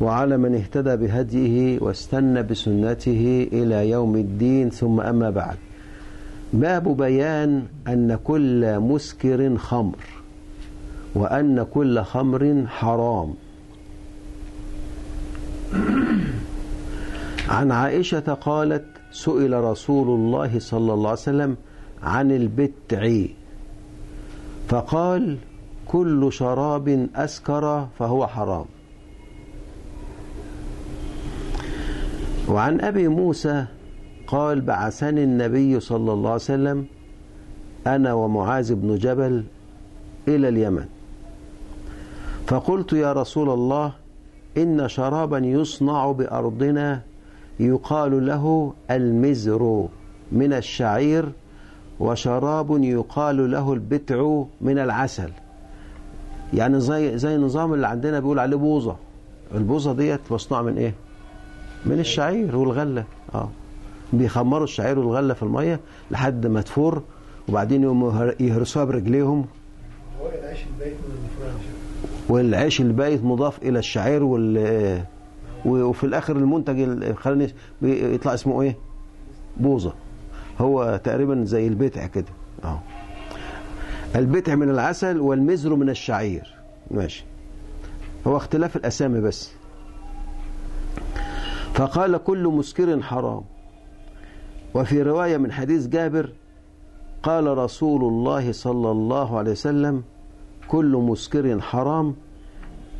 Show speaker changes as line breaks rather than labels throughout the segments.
وعلى من اهتدى بهديه واستنى بسنته إلى يوم الدين ثم أما بعد. باب بيان أن كل مسكر خمر وأن كل خمر حرام. عن عائشة قالت سئل رسول الله صلى الله عليه وسلم عن البتع فقال كل شراب أسكر فهو حرام. وعن أبي موسى قال بعثني النبي صلى الله عليه وسلم أنا ومعاذ بن جبل إلى اليمن. فقلت يا رسول الله إن شرابا يصنع بأرضنا يقال له المزر من الشعير وشراب يقال له البتع من العسل. يعني زي زي النظام اللي عندنا بيقول عليه بوظة. البوظة ديت مصنوعة من إيه؟ من الشعير والغلة. آه. بيخمروا الشعير والغلة في المية لحد ما تفور وبعدين يقوموا يهرسوها برجليهم. والعيش البايت مضاف إلى الشعير وال وفي الآخر المنتج ال- خلينا يطلع اسمه إيه؟ بوظه هو تقريبا زي البتع كده. آه. البتع من العسل والمزر من الشعير. ماشي. هو اختلاف الأسامي بس. فقال كل مسكر حرام. وفي رواية من حديث جابر قال رسول الله صلى الله عليه وسلم كل مسكر حرام.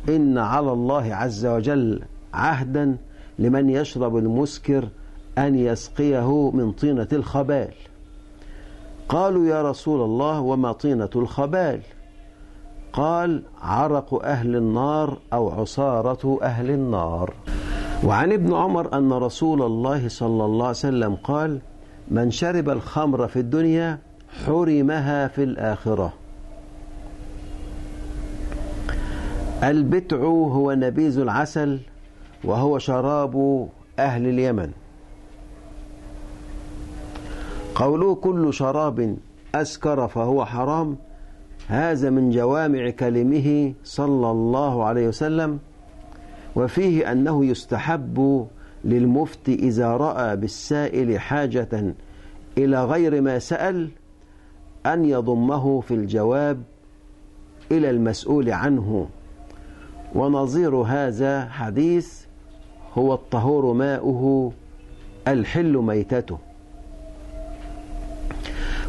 إن على الله عز وجل عهدا لمن يشرب المسكر أن يسقيه من طينة الخبال. قالوا يا رسول الله وما طينة الخبال؟ قال عرق أهل النار أو عصارة أهل النار. وعن ابن عمر أن رسول الله صلى الله عليه وسلم قال من شرب الخمر في الدنيا حرمها في الآخرة. البتع هو نبيذ العسل وهو شراب أهل اليمن. قوله كل شراب أسكر فهو حرام هذا من جوامع كلمه صلى الله عليه وسلم وفيه أنه يستحب للمفتي إذا رأى بالسائل حاجة إلى غير ما سأل أن يضمه في الجواب إلى المسؤول عنه. ونظير هذا حديث هو الطهور ماؤه الحل ميتته.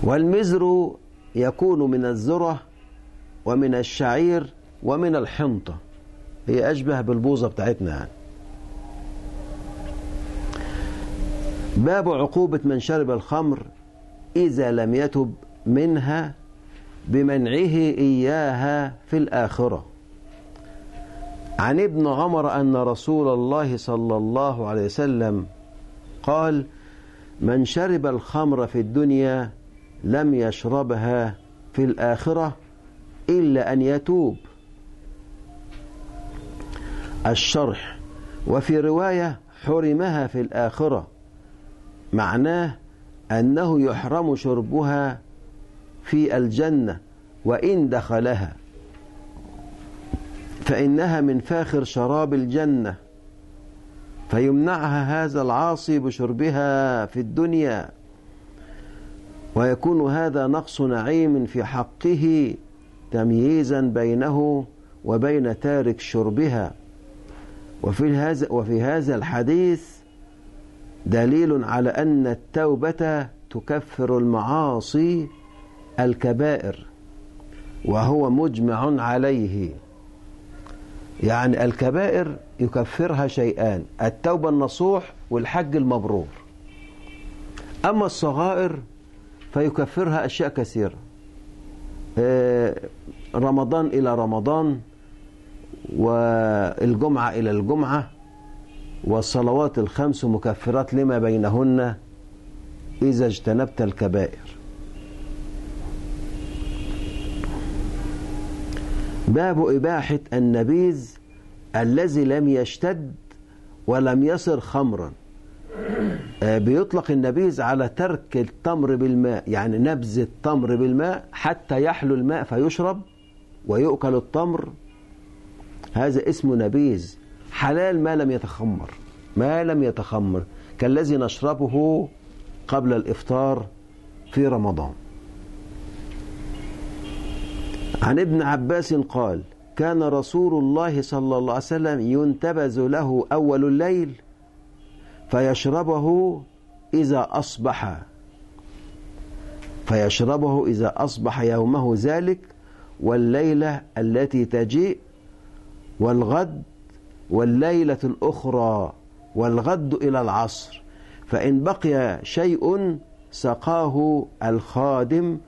والمزر يكون من الذرة ومن الشعير ومن الحنطة. هي أشبه بالبوظة بتاعتنا. يعني باب عقوبة من شرب الخمر إذا لم يتب منها بمنعه إياها في الآخرة. عن ابن عمر أن رسول الله صلى الله عليه وسلم قال من شرب الخمر في الدنيا لم يشربها في الآخرة إلا أن يتوب. الشرح وفي رواية حرمها في الآخرة معناه أنه يحرم شربها في الجنة وإن دخلها فإنها من فاخر شراب الجنة فيمنعها هذا العاصي بشربها في الدنيا ويكون هذا نقص نعيم في حقه تمييزا بينه وبين تارك شربها. وفي هذا وفي هذا الحديث دليل على أن التوبة تكفر المعاصي الكبائر وهو مجمع عليه. يعني الكبائر يكفرها شيئان التوبة النصوح والحج المبرور. أما الصغائر فيكفرها أشياء كثيرة. رمضان إلى رمضان والجمعة إلى الجمعة والصلوات الخمس مكفرات لما بينهن إذا اجتنبت الكبائر. باب إباحة النبيذ الذي لم يشتد ولم يصر خمرا. آه، بيطلق النبيذ على ترك التمر بالماء يعني نبذ التمر بالماء حتى يحلو الماء فيشرب ويؤكل التمر هذا اسمه نبيذ. حلال ما لم يتخمر ما لم يتخمر. كالذي نشربه قبل الإفطار في رمضان. عن ابن عباس قال كان رسول الله صلى الله عليه وسلم ينتبذ له أول الليل فيشربه إذا أصبح فيشربه إذا أصبح يومه ذلك والليلة التي تجيء والغد والليلة الأخرى والغد إلى العصر. فإن بقي شيء سقاه الخادم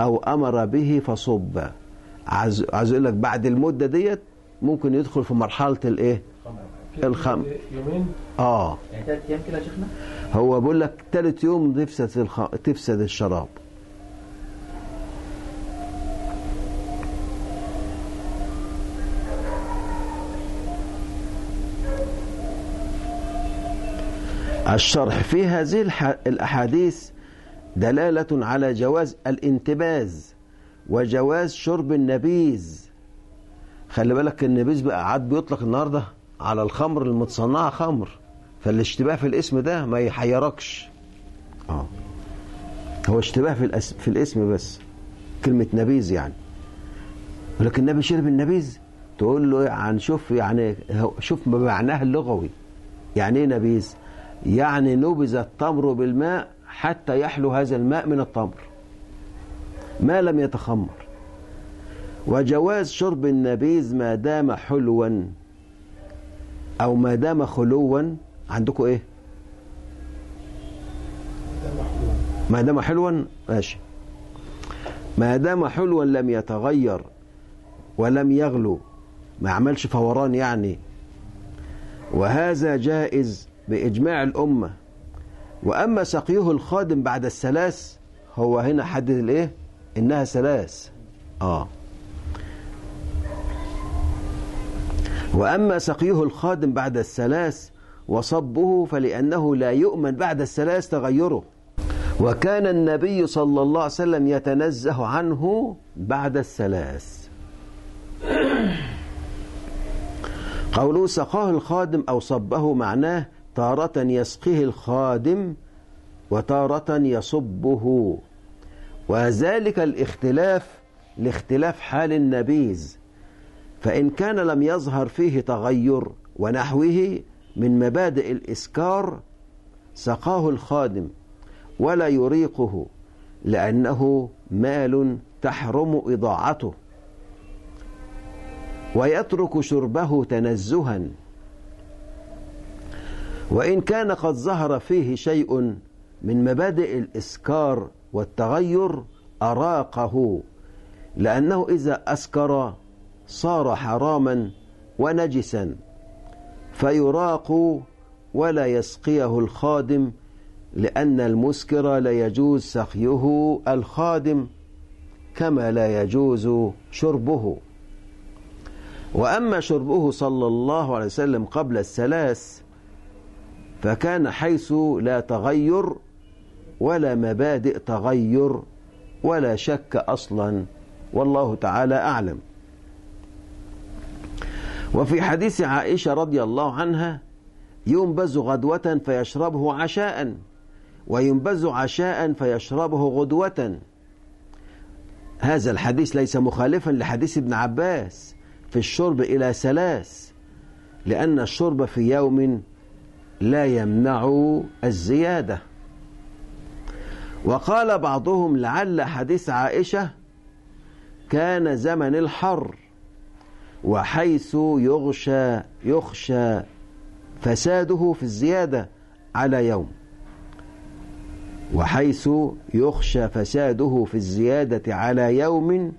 أو أمر به فصب. عايز عايز أقول لك بعد المدة ديت ممكن يدخل في مرحلة الإيه؟ الخمر
يومين؟
آه.
يعني ثلاث أيام كده يا شيخنا؟
هو بيقول لك تالت يوم تفسد الخ... تفسد الشراب. الشرح في هذه. الأحاديث دلالة على جواز الانتباز وجواز شرب النبيذ. خلي بالك النبيذ بقى عاد بيطلق النهارده على الخمر المتصنعة خمر فالاشتباه في الاسم ده ما يحيركش. آه. هو اشتباه في, الأس... في الاسم بس كلمة نبيذ يعني. ولكن النبي شرب النبيذ؟ تقول له يعني شوف يعني شوف معناه اللغوي. يعني إيه نبيذ؟ يعني نبذ التمر بالماء حتى يحلو هذا الماء من التمر. ما لم يتخمر. وجواز شرب النبيذ ما دام حلوا. أو ما دام خلوا. عندكم
محلول
ما دام حلوا. ماشي. ما دام حلوا لم يتغير ولم يغلو. ما عملش فوران يعني. وهذا جائز بإجماع الأمة. وأما سقيه الخادم بعد الثلاث هو هنا حدد الإيه؟ إنها ثلاث. آه. وأما سقيه الخادم بعد الثلاث وصبه فلأنه لا يؤمن بعد الثلاث تغيره. وكان النبي صلى الله عليه وسلم يتنزه عنه بعد الثلاث. قوله سقاه الخادم أو صبه معناه تارة يسقيه الخادم وتارة يصبه. وذلك الاختلاف لاختلاف حال النبيذ. فإن كان لم يظهر فيه تغير ونحوه من مبادئ الإسكار سقاه الخادم ولا يريقه لأنه مال تحرم إضاعته. ويترك شربه تنزها. وإن كان قد ظهر فيه شيء من مبادئ الإسكار والتغير أراقه لأنه إذا أسكر صار حراما ونجسا فيراق ولا يسقيه الخادم لأن المسكر لا يجوز سقيه الخادم كما لا يجوز شربه. وأما شربه صلى الله عليه وسلم قبل الثلاث فكان حيث لا تغير ولا مبادئ تغير ولا شك أصلا. والله تعالى أعلم. وفي حديث عائشة رضي الله عنها ينبذ غدوة فيشربه عشاء وينبذ عشاء فيشربه غدوة. هذا الحديث ليس مخالفا لحديث ابن عباس في الشرب إلى ثلاث لأن الشرب في يوم لا يمنع الزيادة. وقال بعضهم لعل حديث عائشة كان زمن الحر وحيث يغشى يخشى فساده في الزيادة على يوم. وحيث يخشى فساده في الزيادة على يوم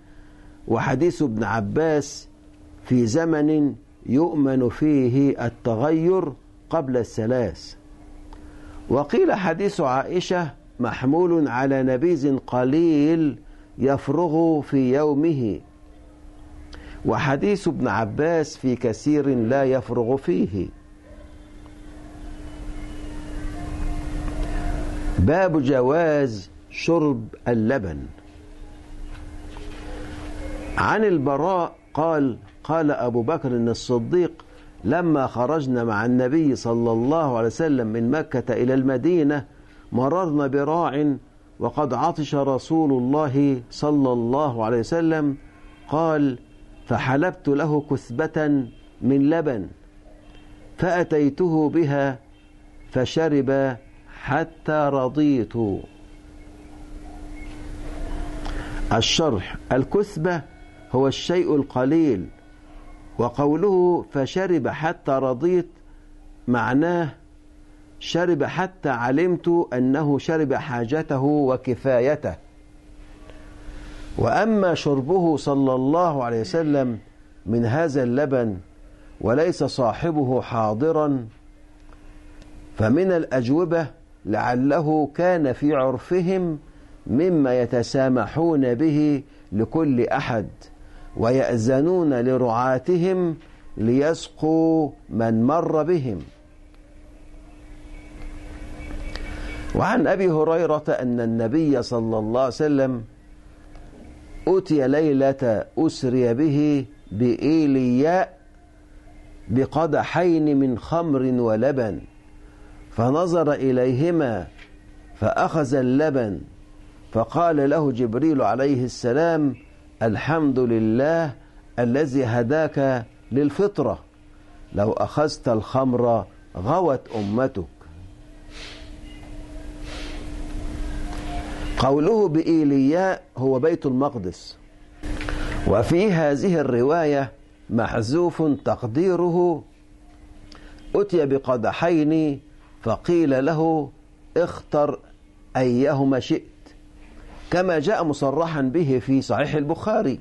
وحديث ابن عباس في زمن يؤمن فيه التغير قبل الثلاث. وقيل حديث عائشة محمول على نبيذ قليل يفرغ في يومه. وحديث ابن عباس في كثير لا يفرغ فيه. باب جواز شرب اللبن. عن البراء قال قال أبو بكر الصديق لما خرجنا مع النبي صلى الله عليه وسلم من مكة إلى المدينة مررنا براع وقد عطش رسول الله صلى الله عليه وسلم قال فحلبت له كثبة من لبن فأتيته بها فشرب حتى رضيت. الشرح الكثبة هو الشيء القليل وقوله فشرب حتى رضيت معناه شرب حتى علمت أنه شرب حاجته وكفايته. وأما شربه صلى الله عليه وسلم من هذا اللبن وليس صاحبه حاضرا فمن الأجوبة لعله كان في عرفهم مما يتسامحون به لكل أحد. ويأذنون لرعاتهم ليسقوا من مر بهم. وعن أبي هريرة أن النبي صلى الله عليه وسلم أتي ليلة أسري به بإيلياء بقدحين من خمر ولبن فنظر إليهما فأخذ اللبن فقال له جبريل عليه السلام الحمد لله الذي هداك للفطرة. لو أخذت الخمر غوت أمتك. قوله بإيلياء هو بيت المقدس. وفي هذه الرواية محذوف تقديره. أتي بقدحين فقيل له اختر أيهما شئت. كما جاء مصرحا به في صحيح البخاري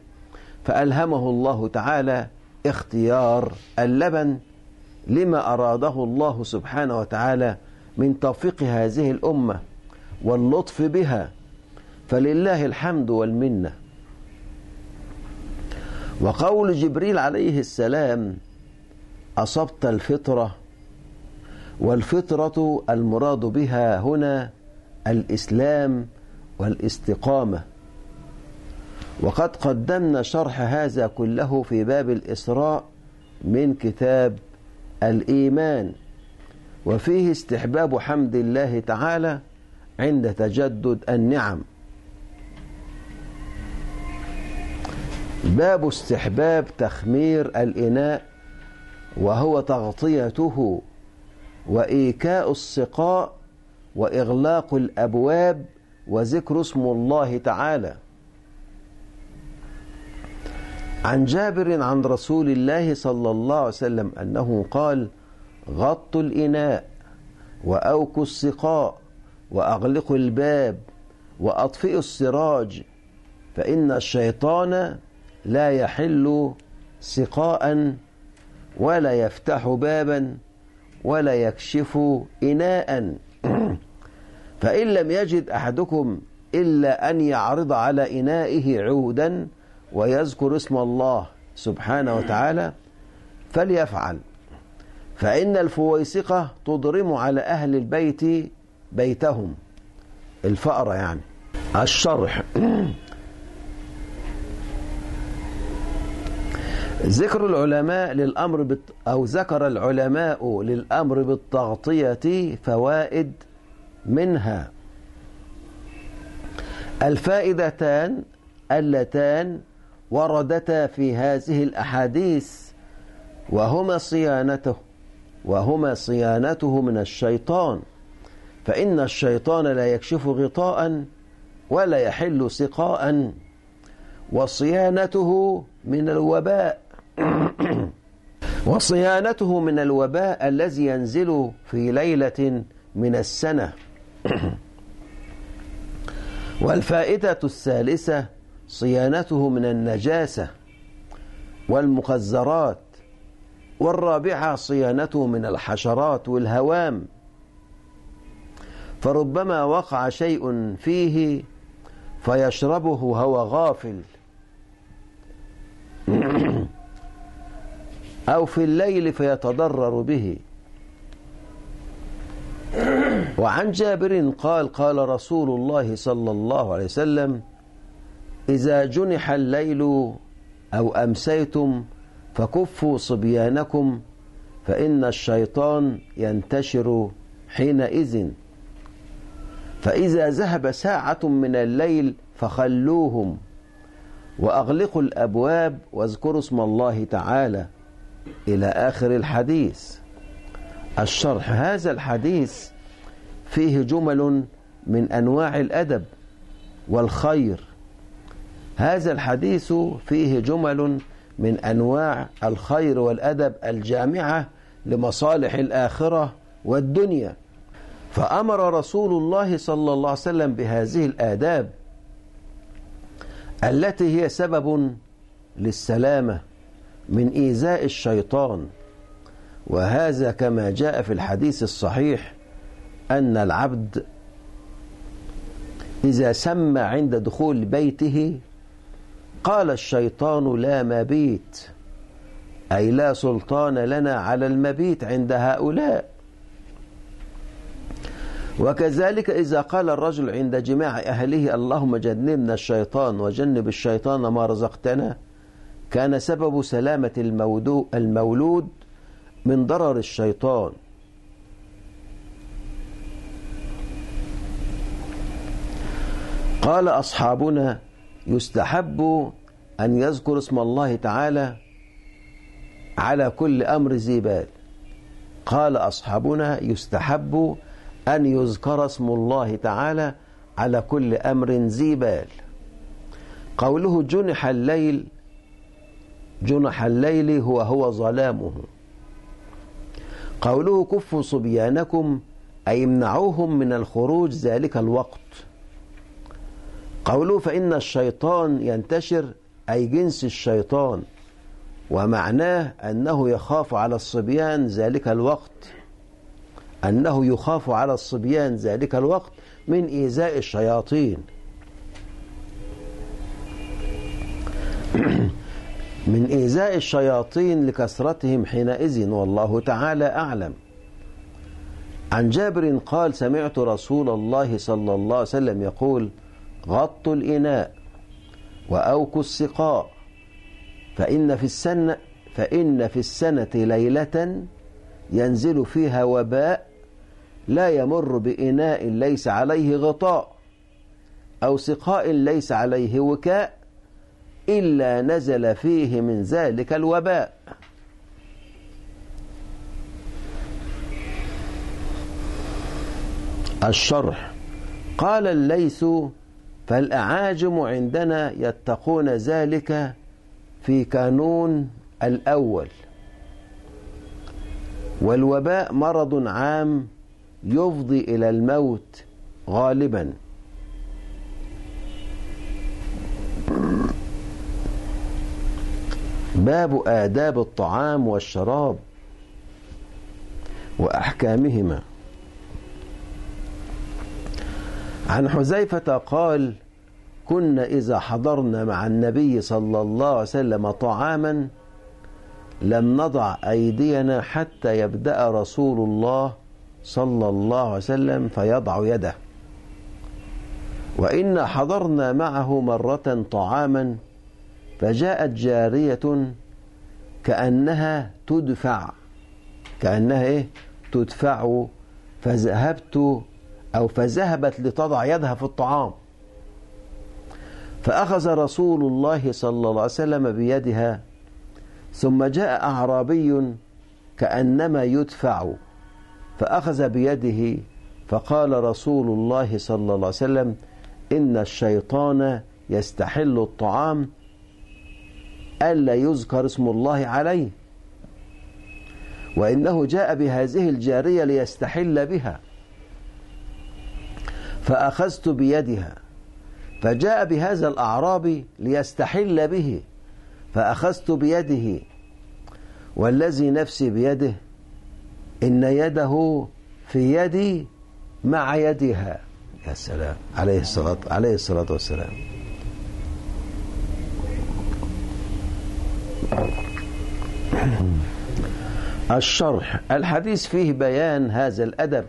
فألهمه الله تعالى اختيار اللبن لما أراده الله سبحانه وتعالى من توفيق هذه الأمة واللطف بها فلله الحمد والمنة. وقول جبريل عليه السلام أصبت الفطرة والفطرة المراد بها هنا الإسلام والاستقامة. وقد قدمنا شرح هذا كله في باب الإسراء من كتاب الإيمان. وفيه استحباب حمد الله تعالى عند تجدد النعم. باب استحباب تخمير الإناء وهو تغطيته وإيكاء السقاء وإغلاق الأبواب وذكر اسم الله تعالى. عن جابر عن رسول الله صلى الله عليه وسلم أنه قال غطوا الإناء وأوكوا السقاء وأغلقوا الباب وأطفئوا السراج فإن الشيطان لا يحل سقاء ولا يفتح بابا ولا يكشف إناء. فإن لم يجد أحدكم إلا أن يعرض على إنائه عودا ويذكر اسم الله سبحانه وتعالى فليفعل. فإن الفويسقة تضرم على أهل البيت بيتهم. الفأرة يعني. الشرح. ذكر العلماء للأمر بت أو ذكر العلماء للأمر بالتغطية فوائد منها الفائدتان اللتان وردتا في هذه الأحاديث وهما صيانته وهما صيانته من الشيطان فإن الشيطان لا يكشف غطاء ولا يحل سقاء وصيانته من الوباء وصيانته من الوباء الذي ينزل في ليلة من السنة. والفائدة الثالثة صيانته من النجاسة والمخزرات والرابعة صيانته من الحشرات والهوام. فربما وقع شيء فيه فيشربه هو غافل. أو في الليل فيتضرر به. وعن جابر قال قال رسول الله صلى الله عليه وسلم إذا جنح الليل أو أمسيتم فكفوا صبيانكم فإن الشيطان ينتشر حينئذ. فإذا ذهب ساعة من الليل فخلوهم وأغلقوا الأبواب واذكروا اسم الله تعالى إلى آخر الحديث. الشرح هذا الحديث فيه جمل من أنواع الأدب والخير. هذا الحديث فيه جمل من أنواع الخير والأدب الجامعة لمصالح الآخرة والدنيا. فأمر رسول الله صلى الله عليه وسلم بهذه الآداب التي هي سبب للسلامة من إيذاء الشيطان. وهذا كما جاء في الحديث الصحيح أن العبد إذا سمى عند دخول بيته قال الشيطان لا مبيت أي لا سلطان لنا على المبيت عند هؤلاء. وكذلك إذا قال الرجل عند جماع أهله اللهم جنبنا الشيطان وجنب الشيطان ما رزقتنا كان سبب سلامة المولود من ضرر الشيطان. قال أصحابنا يستحب أن يذكر اسم الله تعالى على كل أمر ذي بال قال أصحابنا يستحب أن يذكر اسم الله تعالى على كل أمر ذي بال قوله جنح الليل جنح الليل هو هو ظلامه. قوله كفوا صبيانكم أي امنعوهم من الخروج ذلك الوقت. قوله فإن الشيطان ينتشر أي جنس الشيطان ومعناه أنه يخاف على الصبيان ذلك الوقت. أنه يخاف على الصبيان ذلك الوقت من إيذاء الشياطين. من إيذاء الشياطين لكثرتهم حينئذ والله تعالى أعلم. عن جابر قال سمعت رسول الله صلى الله عليه وسلم يقول غطوا الإناء وأوكوا السقاء فإن في السنة فإن في السنة ليلة ينزل فيها وباء لا يمر بإناء ليس عليه غطاء أو سقاء ليس عليه وكاء إلا نزل فيه من ذلك الوباء. الشرح. قال الليث فالأعاجم عندنا يتقون ذلك في كانون الأول. والوباء مرض عام يفضي إلى الموت غالبا. باب آداب الطعام والشراب وأحكامهما. عن حذيفة قال كنا إذا حضرنا مع النبي صلى الله عليه وسلم طعاما لم نضع أيدينا حتى يبدأ رسول الله صلى الله عليه وسلم فيضع يده. وإنا حضرنا معه مرة طعاما فجاءت جارية كأنها تدفع كأنها إيه؟ تدفع فذهبت أو فذهبت لتضع يدها في الطعام. فأخذ رسول الله صلى الله عليه وسلم بيدها ثم جاء أعرابي كأنما يدفع فأخذ بيده فقال رسول الله صلى الله عليه وسلم إن الشيطان يستحل الطعام ألا يذكر اسم الله عليه وإنه جاء بهذه الجارية ليستحل بها. فأخذت بيدها فجاء بهذا الأعرابي ليستحل به فأخذت بيده والذي نفسي بيده إن يده في يدي مع يدها يا سلام عليه الصلاة عليه الصلاة والسلام. الشرح الحديث فيه بيان هذا الأدب.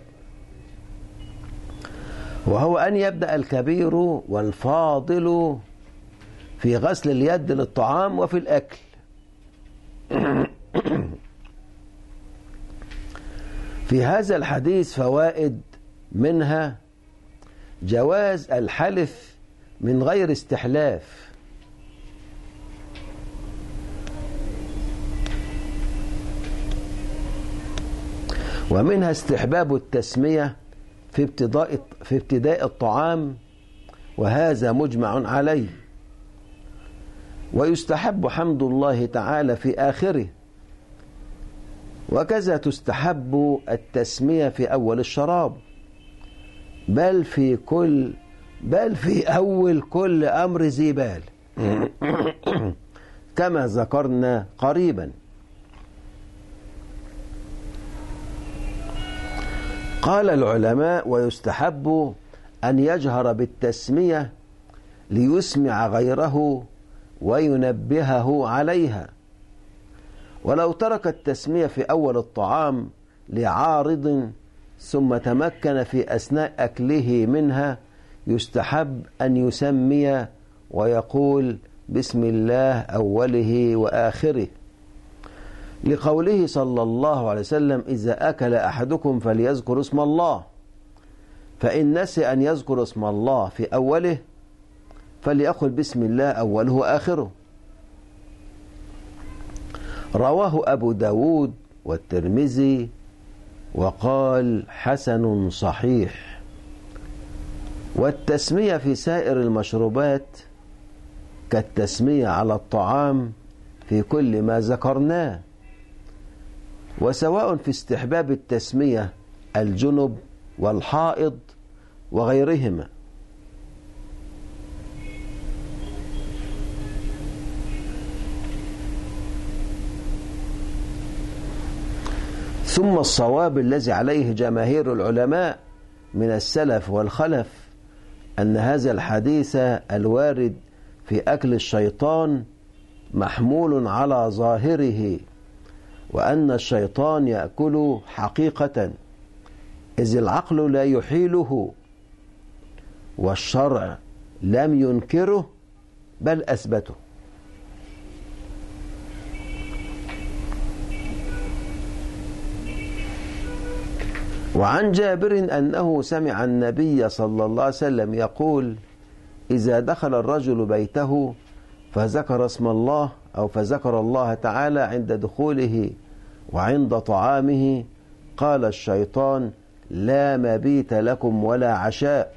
وهو أن يبدأ الكبير والفاضل في غسل اليد للطعام وفي الأكل. في هذا الحديث فوائد منها جواز الحلف من غير استحلاف. ومنها استحباب التسمية في ابتداء في ابتداء الطعام وهذا مجمع عليه. ويستحب حمد الله تعالى في آخره. وكذا تستحب التسمية في أول الشراب. بل في كل بل في أول كل أمر ذي بال كما ذكرنا قريبا. قال العلماء ويستحب أن يجهر بالتسمية ليسمع غيره وينبهه عليها. ولو ترك التسمية في أول الطعام لعارض ثم تمكن في أثناء أكله منها يستحب أن يسمي ويقول بسم الله أوله وآخره. لقوله صلى الله عليه وسلم إذا أكل أحدكم فليذكر اسم الله. فإن نسي أن يذكر اسم الله في أوله فليأخذ بسم الله أوله وآخره. رواه أبو داود والترمذي وقال حسن صحيح. والتسمية في سائر المشروبات كالتسمية على الطعام في كل ما ذكرناه. وسواء في استحباب التسمية الجنب والحائض وغيرهما. ثم الصواب الذي عليه جماهير العلماء من السلف والخلف أن هذا الحديث الوارد في أكل الشيطان محمول على ظاهره. وأن الشيطان يأكل حقيقة. إذ العقل لا يحيله والشرع لم ينكره بل أثبته. وعن جابر أنه سمع النبي صلى الله عليه وسلم يقول إذا دخل الرجل بيته فذكر اسم الله أو فذكر الله تعالى عند دخوله وعند طعامه قال الشيطان لا مبيت لكم ولا عشاء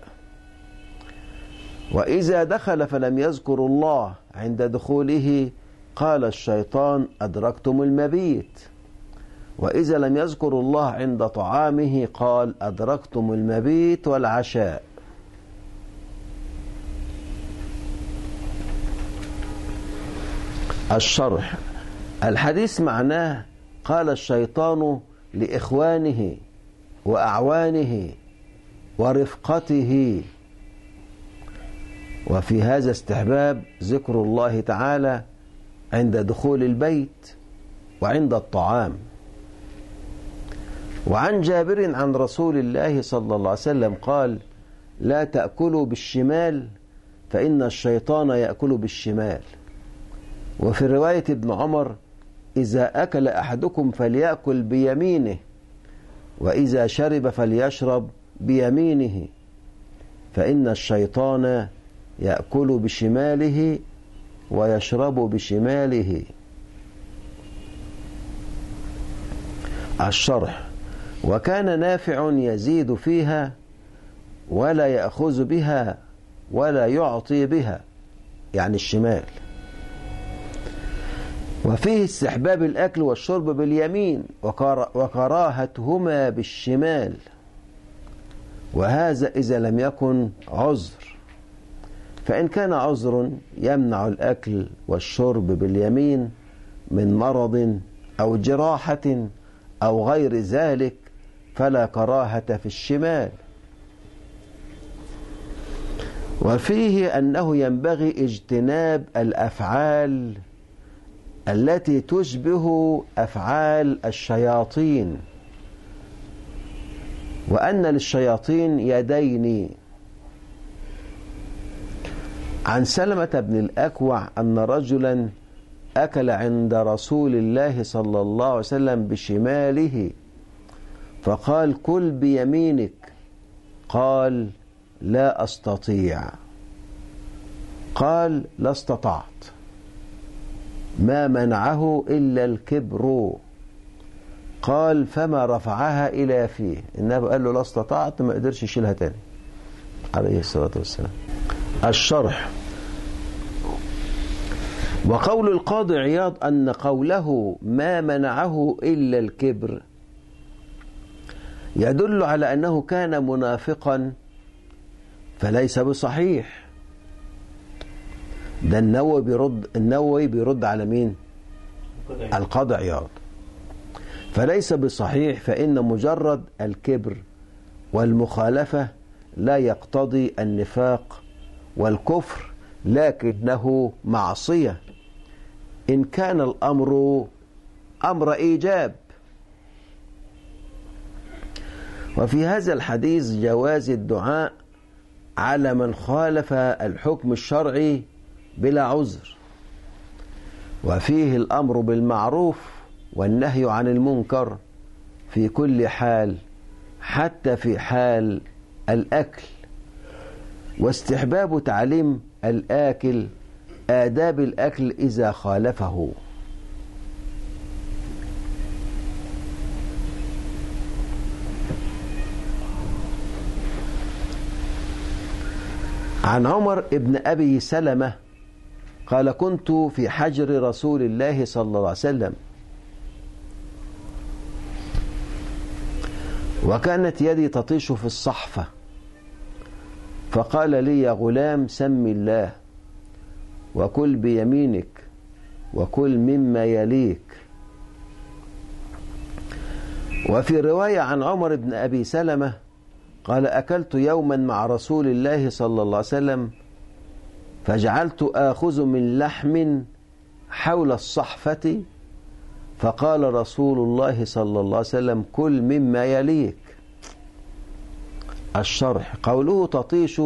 وإذا دخل فلم يذكر الله عند دخوله قال الشيطان أدركتم المبيت وإذا لم يذكر الله عند طعامه قال أدركتم المبيت والعشاء الشرح. الحديث معناه قال الشيطان لإخوانه وأعوانه ورفقته. وفي هذا استحباب ذكر الله تعالى عند دخول البيت وعند الطعام. وعن جابر عن رسول الله صلى الله عليه وسلم قال لا تأكلوا بالشمال فإن الشيطان يأكل بالشمال. وفي رواية ابن عمر إذا أكل أحدكم فليأكل بيمينه وإذا شرب فليشرب بيمينه فإن الشيطان يأكل بشماله ويشرب بشماله. الشرح وكان نافع يزيد فيها ولا يأخذ بها ولا يعطي بها. يعني الشمال. وفيه استحباب الأكل والشرب باليمين وكراهتهما بالشمال. وهذا إذا لم يكن عذر. فإن كان عذر يمنع الأكل والشرب باليمين من مرض أو جراحة أو غير ذلك فلا كراهة في الشمال. وفيه أنه ينبغي اجتناب الأفعال التي تشبه أفعال الشياطين. وأن للشياطين يدين. عن سلمة بن الأكوع أن رجلا أكل عند رسول الله صلى الله عليه وسلم بشماله فقال كل بيمينك. قال لا أستطيع. قال لا استطعت. ما منعه إلا الكبر. قال فما رفعها إلى فيه. النبي قال له لا استطعت ما قدرش يشيلها تاني. عليه الصلاة والسلام. الشرح. وقول القاضي عياض أن قوله ما منعه إلا الكبر يدل على أنه كان منافقا فليس بصحيح. ده النووي بيرد النووي بيرد على مين؟ القاضي عياض فليس بصحيح فإن مجرد الكبر والمخالفة لا يقتضي النفاق والكفر لكنه معصية. إن كان الأمر أمر إيجاب. وفي هذا الحديث جواز الدعاء على من خالف الحكم الشرعي بلا عذر. وفيه الأمر بالمعروف والنهي عن المنكر في كل حال حتى في حال الأكل. واستحباب تعليم الآكل آداب الأكل إذا خالفه. عن عمر ابن أبي سلمة قال كنت في حجر رسول الله صلى الله عليه وسلم. وكانت يدي تطيش في الصحفة. فقال لي يا غلام سم الله وكل بيمينك وكل مما يليك. وفي رواية عن عمر بن أبي سلمة قال أكلت يوما مع رسول الله صلى الله عليه وسلم فجعلت آخذ من لحم حول الصحفة فقال رسول الله صلى الله عليه وسلم كل مما يليك. الشرح. قوله تطيش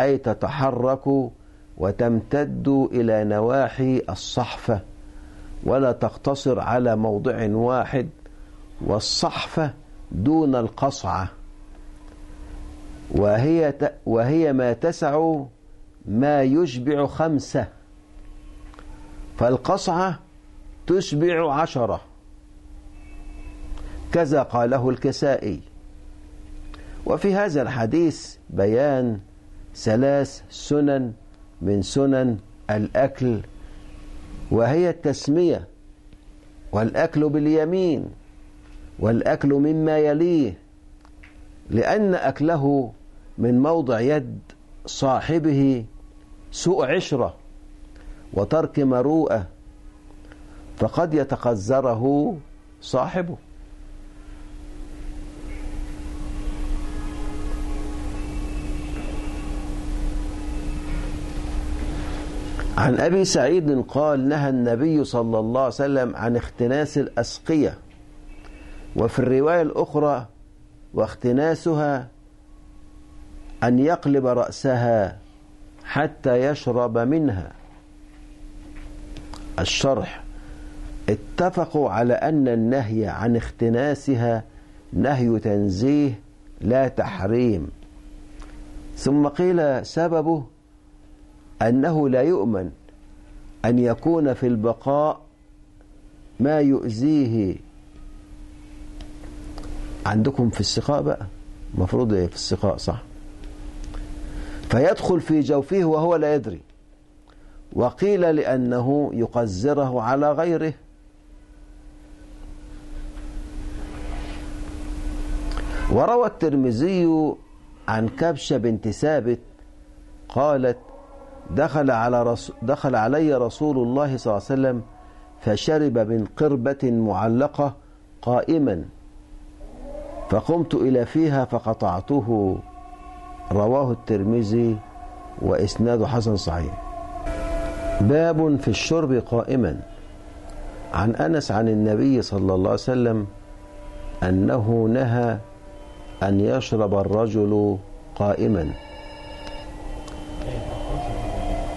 أي تتحرك وتمتد إلى نواحي الصحفة ولا تقتصر على موضع واحد والصحفة دون القصعة. وهي وهي ما تسع ما يشبع خمسة فالقصعة تشبع عشرة. كذا قاله الكسائي. وفي هذا الحديث بيان ثلاث سنن من سنن الأكل وهي التسمية والأكل باليمين والأكل مما يليه لأن أكله من موضع يد صاحبه سوء عشرة وترك مروءة فقد يتقذره صاحبه. عن أبي سعيد قال نهى النبي صلى الله عليه وسلم عن اختناس الأسقية. وفي الرواية الأخرى واختناسها أن يقلب رأسها حتى يشرب منها. الشرح. اتفقوا على أن النهي عن اختناسها نهي تنزيه لا تحريم. ثم قيل سببه أنه لا يؤمن أن يكون في البقاء ما يؤذيه. عندكم في السقاء بقى؟ المفروض في السقاء صح؟ فيدخل في جوفه وهو لا يدري. وقيل لأنه يقذره على غيره. وروى الترمذي عن كبشة بنت ثابت قالت دخل على رسول دخل علي رسول الله صلى الله عليه وسلم فشرب من قربة معلقة قائما. فقمت إلى فيها فقطعته. رواه الترمذي وإسناد حسن صحيح. باب في الشرب قائما. عن أنس عن النبي صلى الله عليه وسلم أنه نهى أن يشرب الرجل قائما.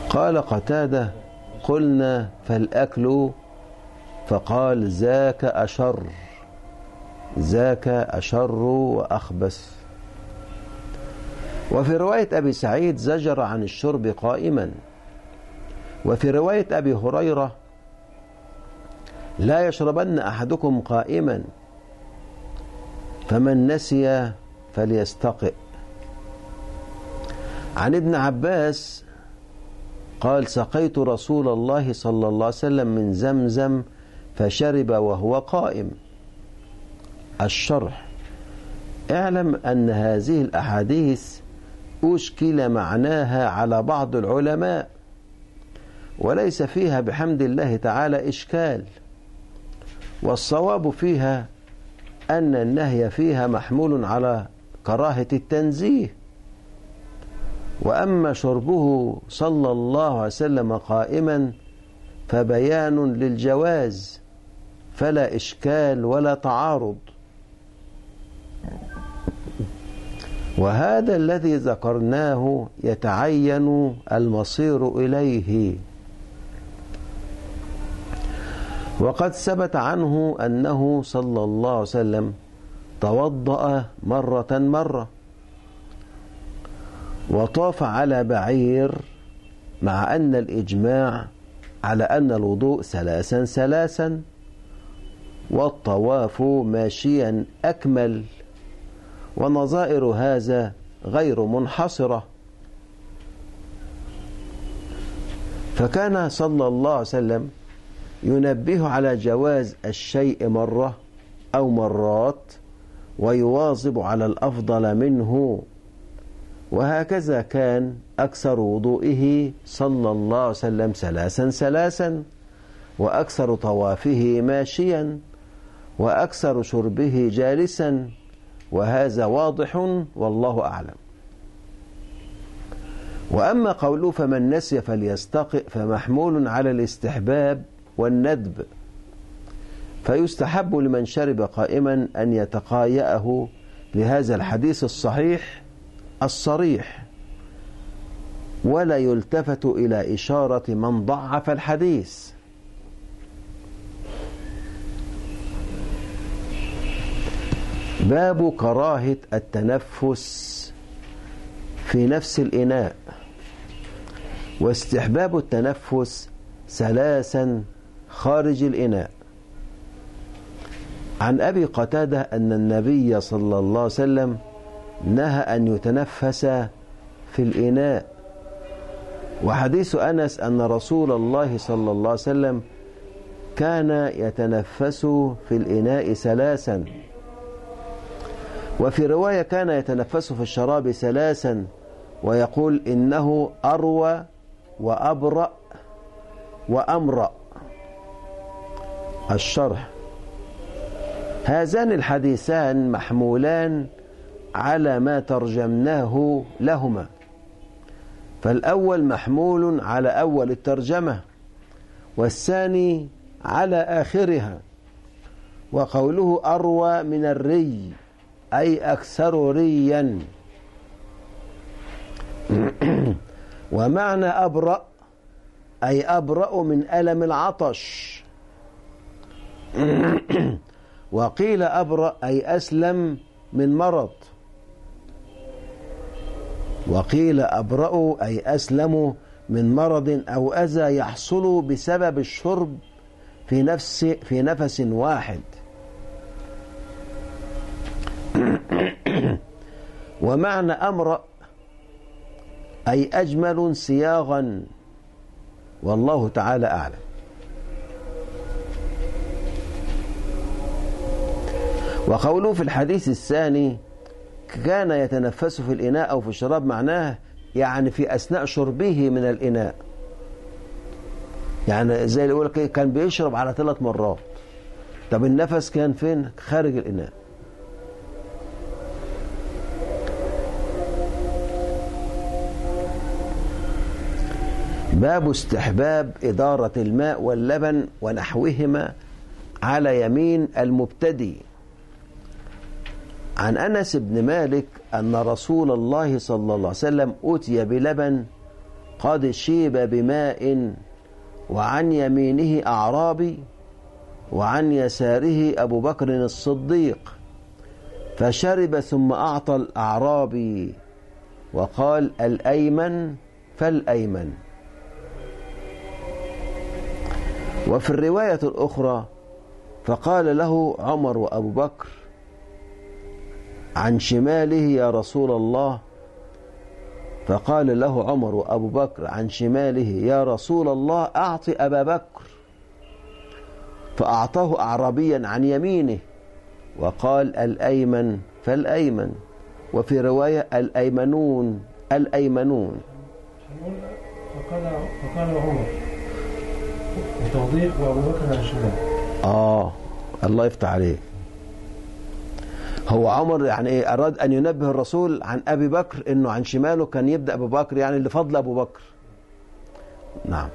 قال قتادة قلنا فالأكل؟ فقال ذاك أشر. ذاك أشر وأخبث. وفي رواية أبي سعيد زجر عن الشرب قائما. وفي رواية أبي هريرة لا يشربن أحدكم قائما فمن نسي فليستقئ. عن ابن عباس قال سقيت رسول الله صلى الله عليه وسلم من زمزم فشرب وهو قائم. الشرح اعلم أن هذه الأحاديث أشكل معناها على بعض العلماء وليس فيها بحمد الله تعالى إشكال والصواب فيها أن النهي فيها محمول على كراهة التنزيه. وأما شربه صلى الله عليه وسلم قائما فبيان للجواز فلا إشكال ولا تعارض. وهذا الذي ذكرناه يتعين المصير إليه. وقد ثبت عنه أنه صلى الله عليه وسلم توضأ مرة مرة وطاف على بعير مع أن الإجماع على أن الوضوء ثلاثا ثلاثا والطواف ماشيا أكمل. ونظائر هذا غير منحصرة. فكان صلى الله عليه وسلم ينبه على جواز الشيء مرة أو مرات ويواظب على الأفضل منه. وهكذا كان أكثر وضوئه صلى الله عليه وسلم ثلاثا ثلاثا وأكثر طوافه ماشيا وأكثر شربه جالسا. وهذا واضح والله أعلم. وأما قوله فمن نسي فليستقئ فمحمول على الاستحباب والندب فيستحب لمن شرب قائما أن يتقايأه. لهذا الحديث الصحيح الصريح. ولا يلتفت إلى إشارة من ضعف الحديث. باب كراهة التنفس في نفس الإناء واستحباب التنفس ثلاثا خارج الإناء. عن أبي قتادة أن النبي صلى الله عليه وسلم نهى أن يتنفس في الإناء وحديث أنس أن رسول الله صلى الله عليه وسلم كان يتنفس في الإناء ثلاثا وفي رواية كان يتنفس في الشراب ثلاثا ويقول إنه أروى وأبرأ وأمرأ. الشرح. هذان الحديثان محمولان على ما ترجمناه لهما. فالأول محمول على أول الترجمة والثاني على آخرها. وقوله أروى من الري. أي أكثر ريا. ومعنى أبرأ أي أبرأ من ألم العطش. وقيل أبرأ أي أسلم من مرض. وقيل أبرأ أي أسلم من مرض أو أذى يحصل بسبب الشرب في نفس في نفس واحد. ومعنى أمرأ أي أجمل صياغا والله تعالى أعلم. وقوله في الحديث الثاني كان يتنفس في الإناء أو في الشراب معناه يعني في أثناء شربه من الإناء. يعني زي اللي يقول كان بيشرب على ثلاث مرات. طب النفس كان فين؟ خارج الإناء. باب استحباب إدارة الماء واللبن ونحوهما على يمين المبتدي عن أنس بن مالك أن رسول الله صلى الله عليه وسلم أتي بلبن قد شيب بماء وعن يمينه أعرابي وعن يساره أبو بكر الصديق فشرب ثم أعطى الأعرابي وقال الأيمن فالأيمن. وفي الرواية الأخرى فقال له عمر وأبو بكر عن شماله يا رسول الله فقال له عمر وأبو بكر عن شماله يا رسول الله أعط أبا بكر فأعطاه أعرابيا عن يمينه وقال الأيمن فالأيمن وفي رواية الأيمنون الأيمنون.
فقال فقال عمر وتوضيح وأبو بكر على الشمال
آه الله يفتح عليه هو عمر يعني إيه؟ أراد أن ينبه الرسول عن أبي بكر إنه عن شماله كان يبدأ أبو بكر يعني لفضل أبو بكر. نعم.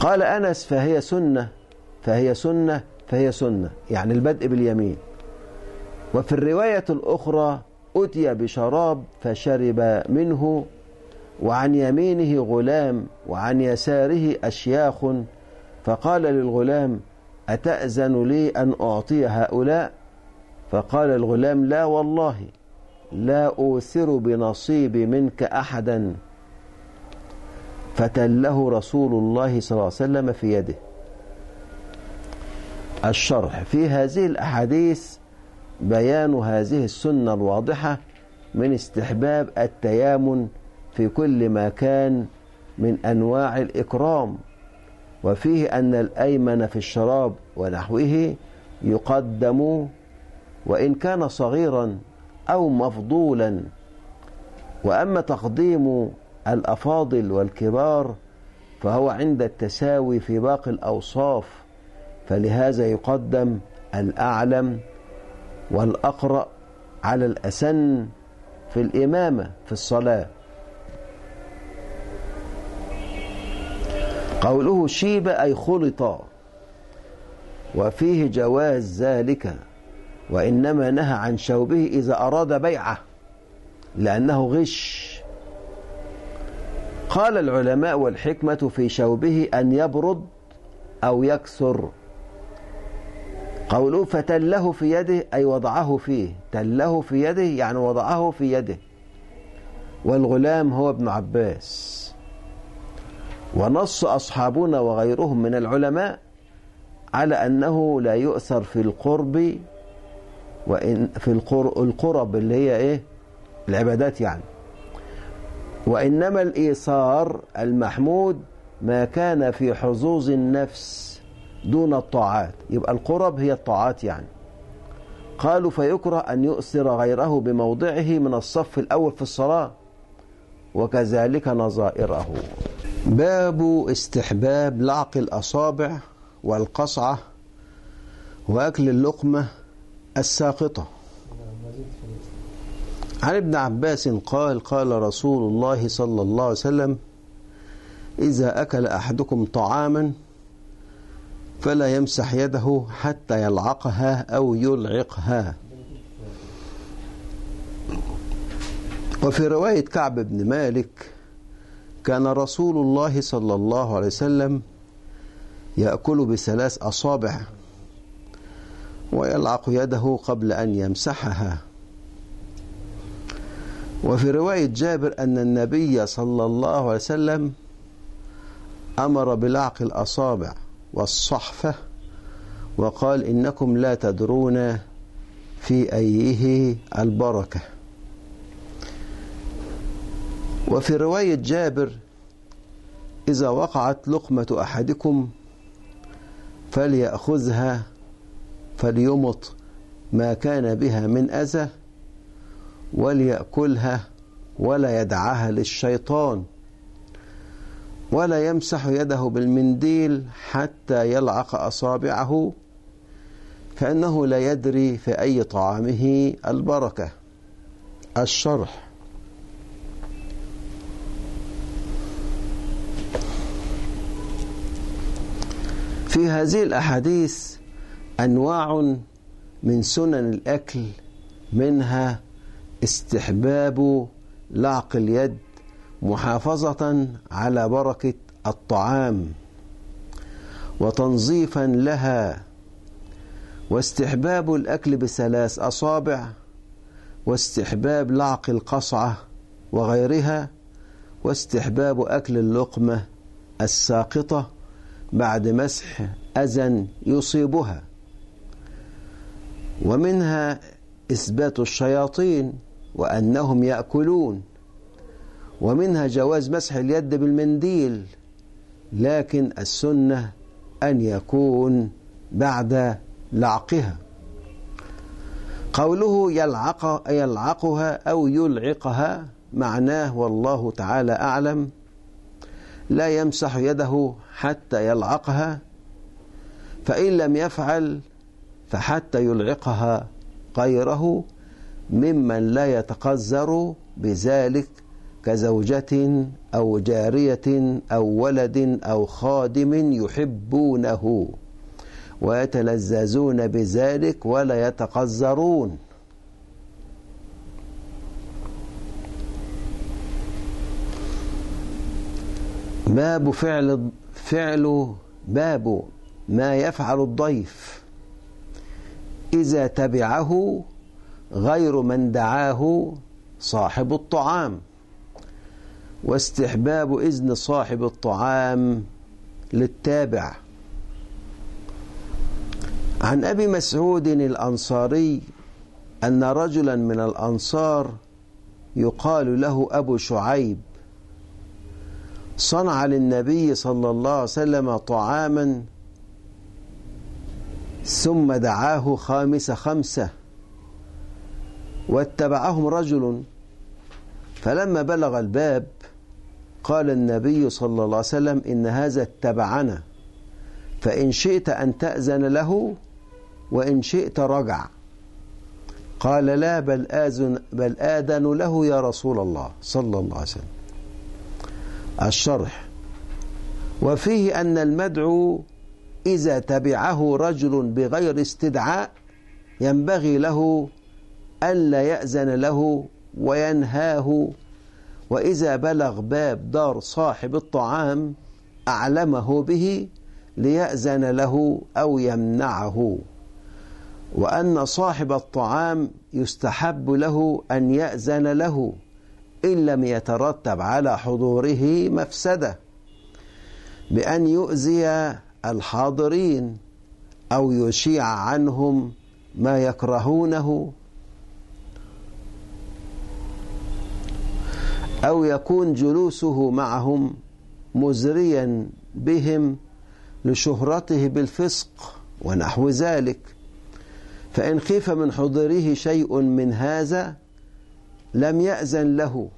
قال أنس فهي سنة فهي سنة فهي سنة. يعني البدء باليمين. وفي الرواية الأخرى اتي بشراب فشرب منه وعن يمينه غلام وعن يساره أشياخ فقال للغلام أتأذن لي أن أعطي هؤلاء؟ فقال الغلام لا والله لا أوثر بنصيبي منك أحدا. فتله رسول الله صلى الله عليه وسلم في يده. الشرح. في هذه الأحاديث بيان هذه السنة الواضحة من استحباب التيامن في كل ما كان من أنواع الإكرام وفيه أن الأيمن في الشراب ونحوه يقدم وإن كان صغيرا أو مفضولا. وأما تقديم الأفاضل والكبار فهو عند التساوي في باقي الأوصاف فلهذا يقدم الأعلم والأقرأ على الأسن في الإمامة في الصلاة. قوله شيب أي خلط. وفيه جواز ذلك وإنما نهى عن شوبه إذا أراد بيعه لأنه غش. قال العلماء والحكمة في شوبه أن يبرد أو يكثر قوله فتله في يده أي وضعه فيه. تله في يده يعني وضعه في يده. والغلام هو ابن عباس. ونص أصحابنا وغيرهم من العلماء على أنه لا يؤثر في القرب وإن في القرب اللي هي إيه؟ العبادات يعني. وإنما الإيثار المحمود ما كان في حظوظ النفس دون الطاعات. يبقى القرب هي الطاعات يعني. قالوا فيكره أن يؤثر غيره بموضعه من الصف الأول في الصلاة. وكذلك نظائره. باب استحباب لعق الأصابع والقصعة وأكل اللقمة الساقطة. عن ابن عباس قال قال رسول الله صلى الله عليه وسلم إذا أكل أحدكم طعاما فلا يمسح يده حتى يلعقها أو يلعقها. وفي رواية كعب بن مالك كان رسول الله صلى الله عليه وسلم يأكل بثلاث أصابع ويلعق يده قبل أن يمسحها. وفي رواية جابر أن النبي صلى الله عليه وسلم أمر بلعق الأصابع والصحفة وقال إنكم لا تدرون في أيه البركة. وفي رواية جابر إذا وقعت لقمة أحدكم فليأخذها فليمط ما كان بها من أذى وليأكلها ولا يدعها للشيطان ولا يمسح يده بالمنديل حتى يلعق أصابعه فإنه لا يدري في أي طعامه البركة. الشرح. في هذه الأحاديث أنواع من سنن الأكل منها استحباب لعق اليد محافظة على بركة الطعام وتنظيفا لها واستحباب الأكل بثلاث أصابع واستحباب لعق القصعة وغيرها واستحباب أكل اللقمة الساقطة بعد مسح أذى يصيبها. ومنها إثبات الشياطين وأنهم يأكلون. ومنها جواز مسح اليد بالمنديل لكن السنة أن يكون بعد لعقها. قوله يلعق يلعقها أو يلعقها معناه والله تعالى أعلم. لا يمسح يده حتى يلعقها فإن لم يفعل فحتى يلعقها غيره ممن لا يتقذر بذلك كزوجة أو جارية أو ولد أو خادم يحبونه ويتلذذون بذلك ولا يتقذرون. باب فعل فعل باب ما يفعل الضيف. إذا تبعه غير من دعاه صاحب الطعام. واستحباب إذن صاحب الطعام للتابع. عن أبي مسعود الأنصاري أن رجلا من الأنصار يقال له أبو شعيب. صنع للنبي صلى الله عليه وسلم طعاما ثم دعاه خامس خمسة واتبعهم رجل. فلما بلغ الباب قال النبي صلى الله عليه وسلم إن هذا اتبعنا فإن شئت أن تأذن له وإن شئت رجع. قال لا بل آذن, بل آذن له يا رسول الله صلى الله عليه وسلم. الشرح. وفيه أن المدعو إذا تبعه رجل بغير استدعاء ينبغي له ألا يأذن له وينهاه. وإذا بلغ باب دار صاحب الطعام أعلمه به ليأذن له أو يمنعه. وأن صاحب الطعام يستحب له أن يأذن له. إن لم يترتب على حضوره مفسدة بأن يؤذي الحاضرين أو يشيع عنهم ما يكرهونه أو يكون جلوسه معهم مزريا بهم لشهرته بالفسق ونحو ذلك. فإن خيف من حضوره شيء من هذا لم يأذن له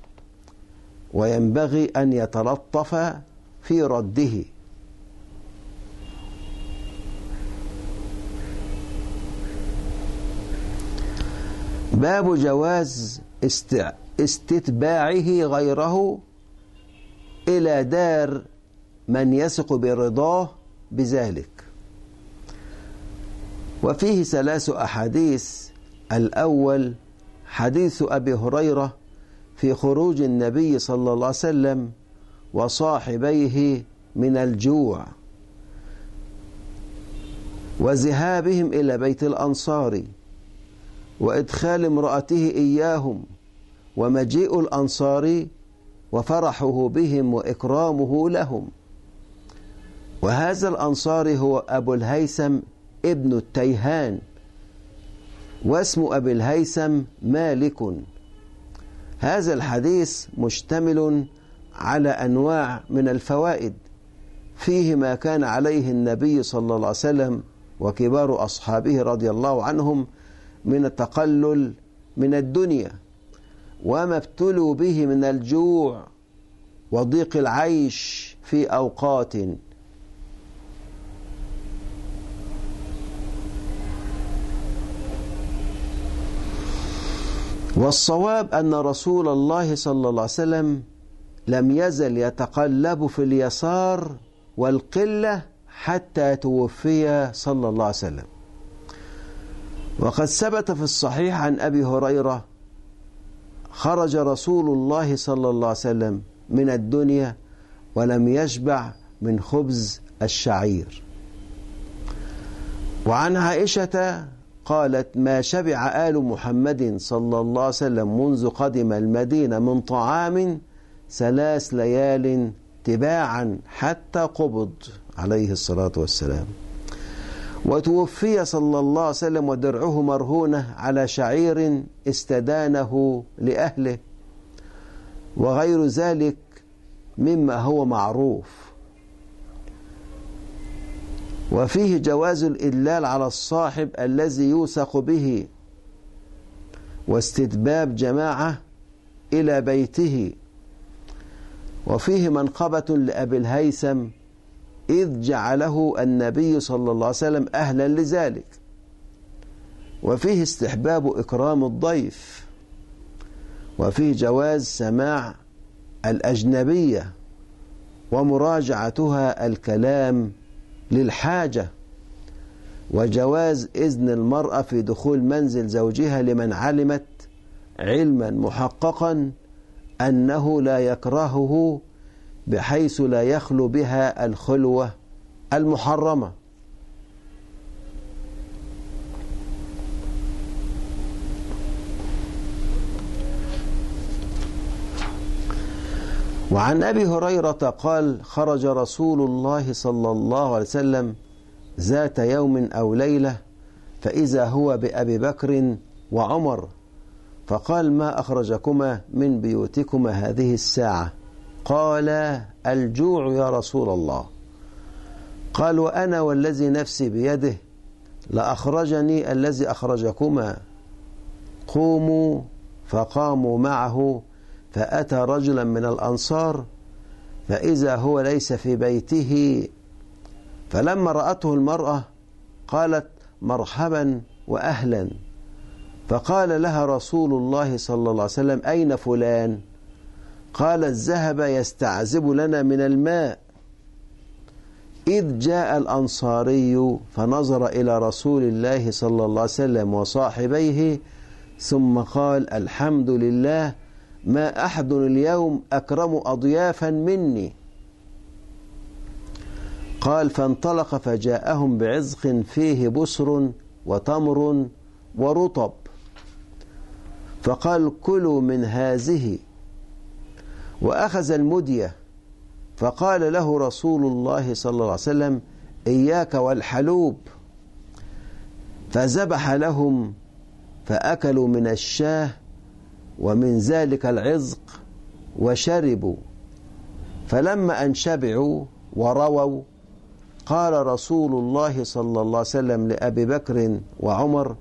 وينبغي أن يتلطف في رده. باب جواز استتباعه غيره إلى دار من يثق برضاه بذلك. وفيه ثلاث أحاديث الأول حديث أبي هريرة في خروج النبي صلى الله عليه وسلم وصاحبيه من الجوع وذهابهم إلى بيت الأنصار وإدخال امرأته إياهم ومجيء الأنصار وفرحه بهم وإكرامه لهم. وهذا الأنصاري هو أبو الهيثم ابن التيهان. واسم أبي الهيثم مالك. هذا الحديث مشتمل على أنواع من الفوائد فيه ما كان عليه النبي صلى الله عليه وسلم وكبار أصحابه رضي الله عنهم من التقلل من الدنيا وما ابتلوا به من الجوع وضيق العيش في أوقات والصواب أن رسول الله صلى الله عليه وسلم لم يزل يتقلب في اليسار والقلة حتى توفي صلى الله عليه وسلم. وقد ثبت في الصحيح عن أبي هريرة خرج رسول الله صلى الله عليه وسلم من الدنيا ولم يشبع من خبز الشعير. وعن عائشة قالت ما شبع آل محمد صلى الله عليه وسلم منذ قدم المدينة من طعام ثلاث ليال تباعا حتى قبض. عليه الصلاة والسلام. وتوفي صلى الله عليه وسلم ودرعه مرهونة على شعير استدانه لأهله وغير ذلك مما هو معروف. وفيه جواز الإدلال على الصاحب الذي يوثق به واستتباب جماعة إلى بيته. وفيه منقبة لأبي الهيثم إذ جعله النبي صلى الله عليه وسلم أهلا لذلك. وفيه استحباب إكرام الضيف. وفيه جواز سماع الأجنبية ومراجعتها الكلام للحاجة وجواز إذن المرأة في دخول منزل زوجها لمن علمت علما محققا أنه لا يكرهه بحيث لا يخلو بها الخلوة المحرمة. وعن أبي هريرة قال خرج رسول الله صلى الله عليه وسلم ذات يوم أو ليلة فإذا هو بأبي بكر وعمر فقال ما أخرجكما من بيوتكما هذه الساعة؟ قال الجوع يا رسول الله. قال وأنا والذي نفسي بيده لأخرجني الذي أخرجكما. قوموا فقاموا معه فأتى رجلا من الأنصار فإذا هو ليس في بيته فلما رأته المرأة قالت مرحبا وأهلا فقال لها رسول الله صلى الله عليه وسلم أين فلان؟ قالت ذهب يستعذب لنا من الماء. إذ جاء الأنصاري فنظر إلى رسول الله صلى الله عليه وسلم وصاحبيه ثم قال الحمد لله ما أحد اليوم أكرم أضيافا مني. قال فانطلق فجاءهم بعزق فيه بسر وتمر ورطب. فقال كلوا من هذه. وأخذ المدية. فقال له رسول الله صلى الله عليه وسلم إياك والحلوب. فذبح لهم فأكلوا من الشاه ومن ذلك العزق وشربوا. فلما أن شبعوا ورووا قال رسول الله صلى الله عليه وسلم لأبي بكر وعمر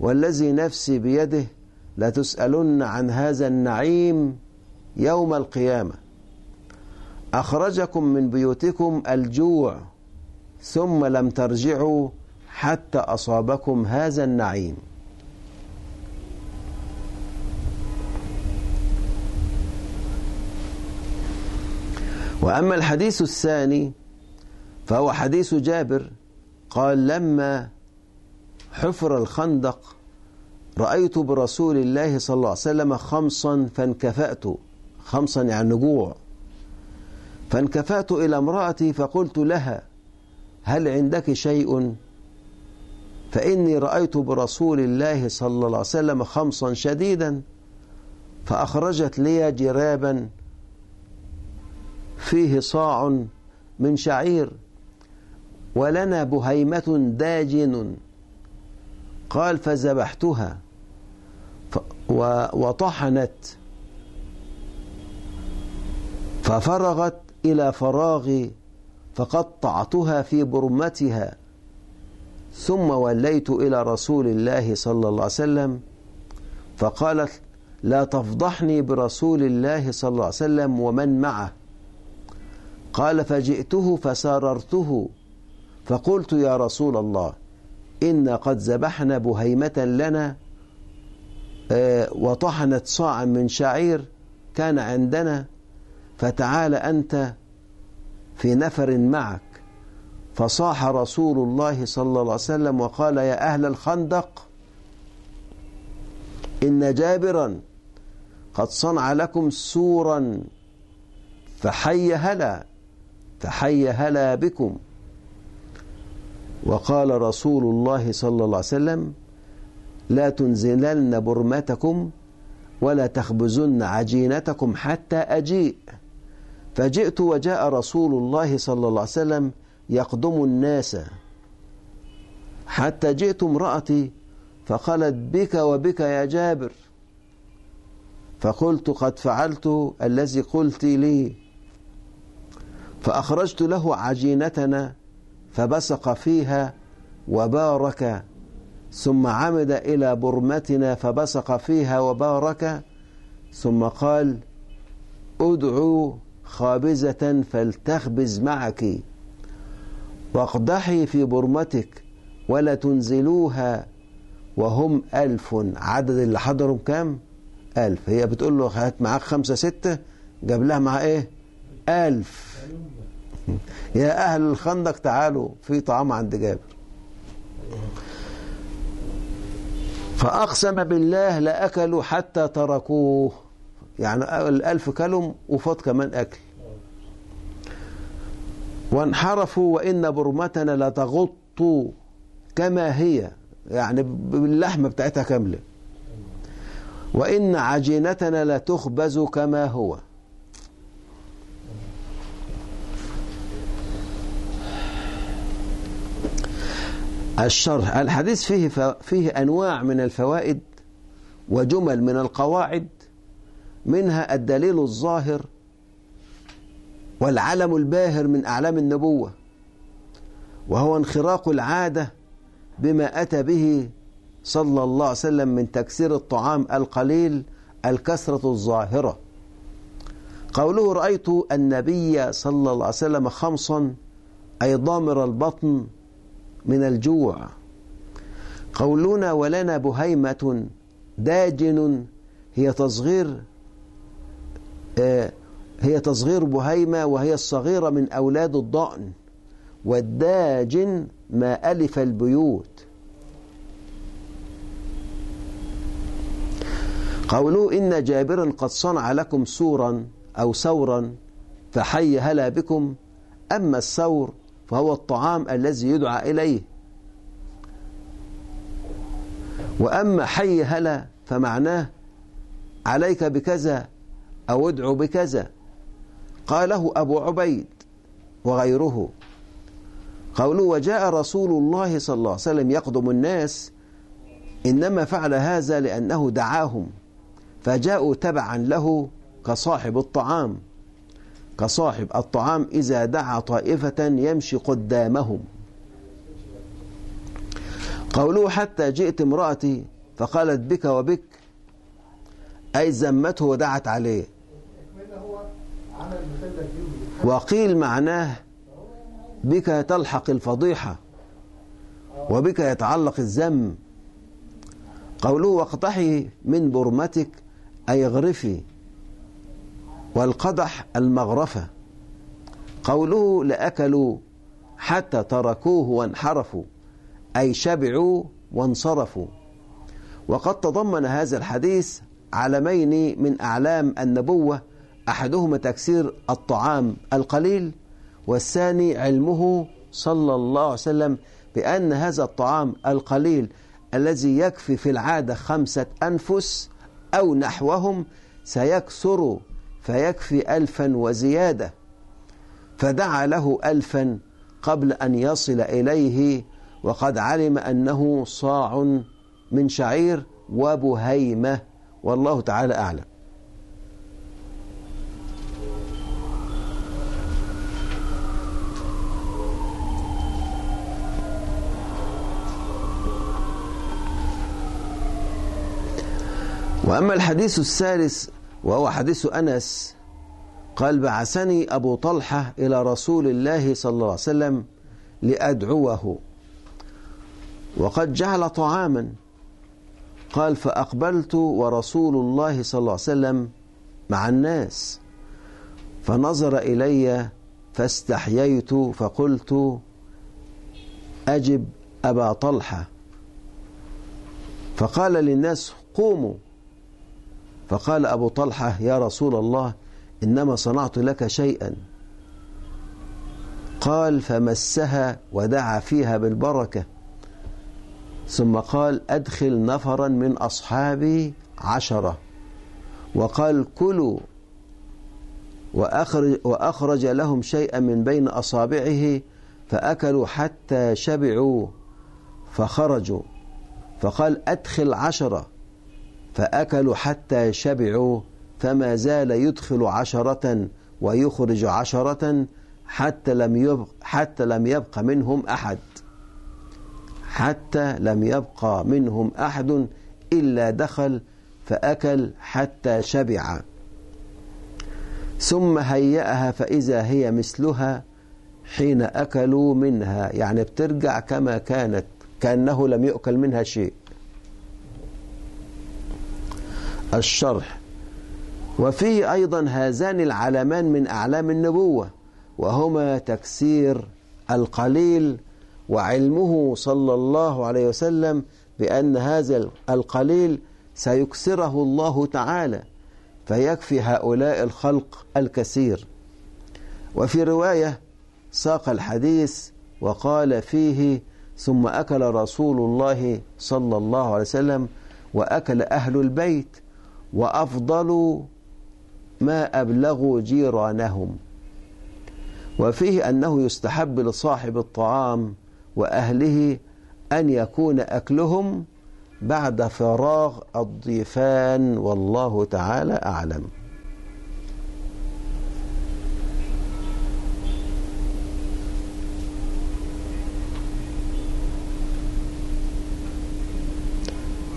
والذي نفسي بيده لتسألن عن هذا النعيم يوم القيامة. أخرجكم من بيوتكم الجوع ثم لم ترجعوا حتى أصابكم هذا النعيم. وأما الحديث الثاني فهو حديث جابر قال لما حفر الخندق رأيت برسول الله صلى الله عليه وسلم خمصا فانكفأت. خمصا يعني جوع فانكفأت إلى امرأتي فقلت لها هل عندك شيء؟ فإني رأيت برسول الله صلى الله عليه وسلم خمصا شديدا فأخرجت لي جرابا فيه صاع من شعير ولنا بهيمة داجن. قال فذبحتها. وطحنت. ففرغت إلى فراغي فقطعتها في برمتها. ثم وليت إلى رسول الله صلى الله عليه وسلم. فقالت لا تفضحني برسول الله صلى الله عليه وسلم ومن معه. قال فجئته فساررته فقلت يا رسول الله إن قد ذبحنا بهيمة لنا آه، وطحنت صاعا من شعير كان عندنا فتعال أنت في نفر معك. فصاح رسول الله صلى الله عليه وسلم وقال يا أهل الخندق إن جابرا قد صنع لكم سورا فحي هلا. فحي هلا بكم. وقال رسول الله صلى الله عليه وسلم لا تنزلن برمتكم ولا تخبزن عجينتكم حتى أجيء. فجئت وجاء رسول الله صلى الله عليه وسلم يقدم الناس. حتى جئت امرأتي فقالت بك وبك يا جابر. فقلت قد فعلت الذي قلت لي. فأخرجت له عجينتنا فبصق فيها وبارك ثم عمد إلى برمتنا فبصق فيها وبارك ثم قال ادعوا خابزة فلتخبز معك واقدحي في برمتك ولا تنزلوها وهم ألف. عدد اللي حضرهم كام ألف. هي بتقول له هات معاك خمسة ستة جاب لها مع إيه؟ ألف. يا أهل الخندق تعالوا في طعام عند جابر. فأقسم بالله لأكلوا حتى تركوه. يعني الألف كلهم وفات كمان أكل. وانحرفوا وإن برمتنا لتغط كما هي. يعني باللحمة بتاعتها كاملة. وإن عجينتنا لتخبز كما هو. الشرح. الحديث فيه فيه أنواع من الفوائد وجمل من القواعد منها الدليل الظاهر والعلم الباهر من أعلام النبوة وهو انخراق العادة بما أتى به صلى الله عليه وسلم من تكسير الطعام القليل الكسرة الظاهرة. قوله رأيت النبي صلى الله عليه وسلم خمصا أي ضامر البطن من الجوع. قولنا ولنا بهيمة داجن هي تصغير هي تصغير بهيمة وهي الصغيرة من أولاد الضأن. والداجن ما ألف البيوت. قوله إن جابرا قد صنع لكم سورا أو سورا فحي هلا بكم. أما السور فهو الطعام الذي يدعى إليه. وأما حي هلا فمعناه عليك بكذا أو ادعو بكذا. قاله أبو عبيد وغيره. قوله وجاء رسول الله صلى الله عليه وسلم يقدم الناس إنما فعل هذا لأنه دعاهم فجاءوا تبعا له كصاحب الطعام. كصاحب الطعام إذا دعا طائفة يمشي قدامهم. قوله حتى جئت امرأتي فقالت بك وبك أي زمته ودعت عليه. وقيل معناه بك تلحق الفضيحة وبك يتعلق الذم. قوله واقتحي من برمتك أي اغرفي. والقدح المغرفة. قوله لأكلوا حتى تركوه وانحرفوا أي شبعوا وانصرفوا. وقد تضمن هذا الحديث علمين من أعلام النبوة أحدهما تكسير الطعام القليل والثاني علمه صلى الله عليه وسلم بأن هذا الطعام القليل الذي يكفي في العادة خمسة أنفس أو نحوهم سيكسر فيكفي ألفا وزيادة. فدعا له ألفا قبل أن يصل إليه وقد علم أنه صاع من شعير وبهيمة. والله تعالى أعلم. وأما الحديث الثالث وهو حديث أنس قال بعثني أبو طلحة إلى رسول الله صلى الله عليه وسلم لأدعوه. وقد جعل طعاما. قال فأقبلت ورسول الله صلى الله عليه وسلم مع الناس. فنظر إلي فاستحييت فقلت أجب أبا طلحة. فقال للناس قوموا. فقال أبو طلحة يا رسول الله إنما صنعت لك شيئا. قال فمسها ودعا فيها بالبركة. ثم قال أدخل نفرا من أصحابي عشرة. وقال كلوا وأخرج, وأخرج لهم شيئا من بين أصابعه فأكلوا حتى شبعوا فخرجوا. فقال أدخل عشرة. فأكلوا حتى شبعوا فما زال يدخل عشرة ويخرج عشرة حتى لم يبق حتى لم يبق منهم أحد. حتى لم يبقى منهم أحد إلا دخل فأكل حتى شبع. ثم هيأها فإذا هي مثلها حين أكلوا منها. يعني بترجع كما كانت كأنه لم يؤكل منها شيء. الشرح. وفيه أيضا هذان العلمان من أعلام النبوة وهما تكسير القليل وعلمه صلى الله عليه وسلم بأن هذا القليل سيكسره الله تعالى فيكفي هؤلاء الخلق الكثير. وفي رواية ساق الحديث وقال فيه ثم أكل رسول الله صلى الله عليه وسلم وأكل أهل البيت وأفضل ما أبلغوا جيرانهم. وفيه أنه يستحب لصاحب الطعام وأهله أن يكون أكلهم بعد فراغ الضيفان والله تعالى أعلم.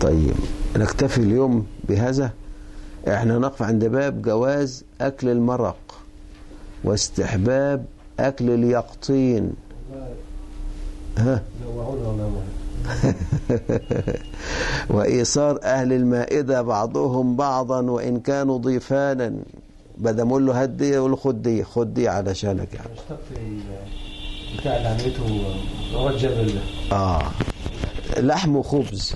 طيب نكتفي اليوم بهذا. إحنا نقف عند باب جواز أكل المرق واستحباب أكل اليقطين. ها؟ وإيصار أهل المائدة بعضهم بعضا وإن كانوا ضيفانا. بدل ما أقول له هات دي يقول له خد دي خد دي علشانك يعني.
بتاع اللي عملته رواد جبل
آه. لحم وخبز.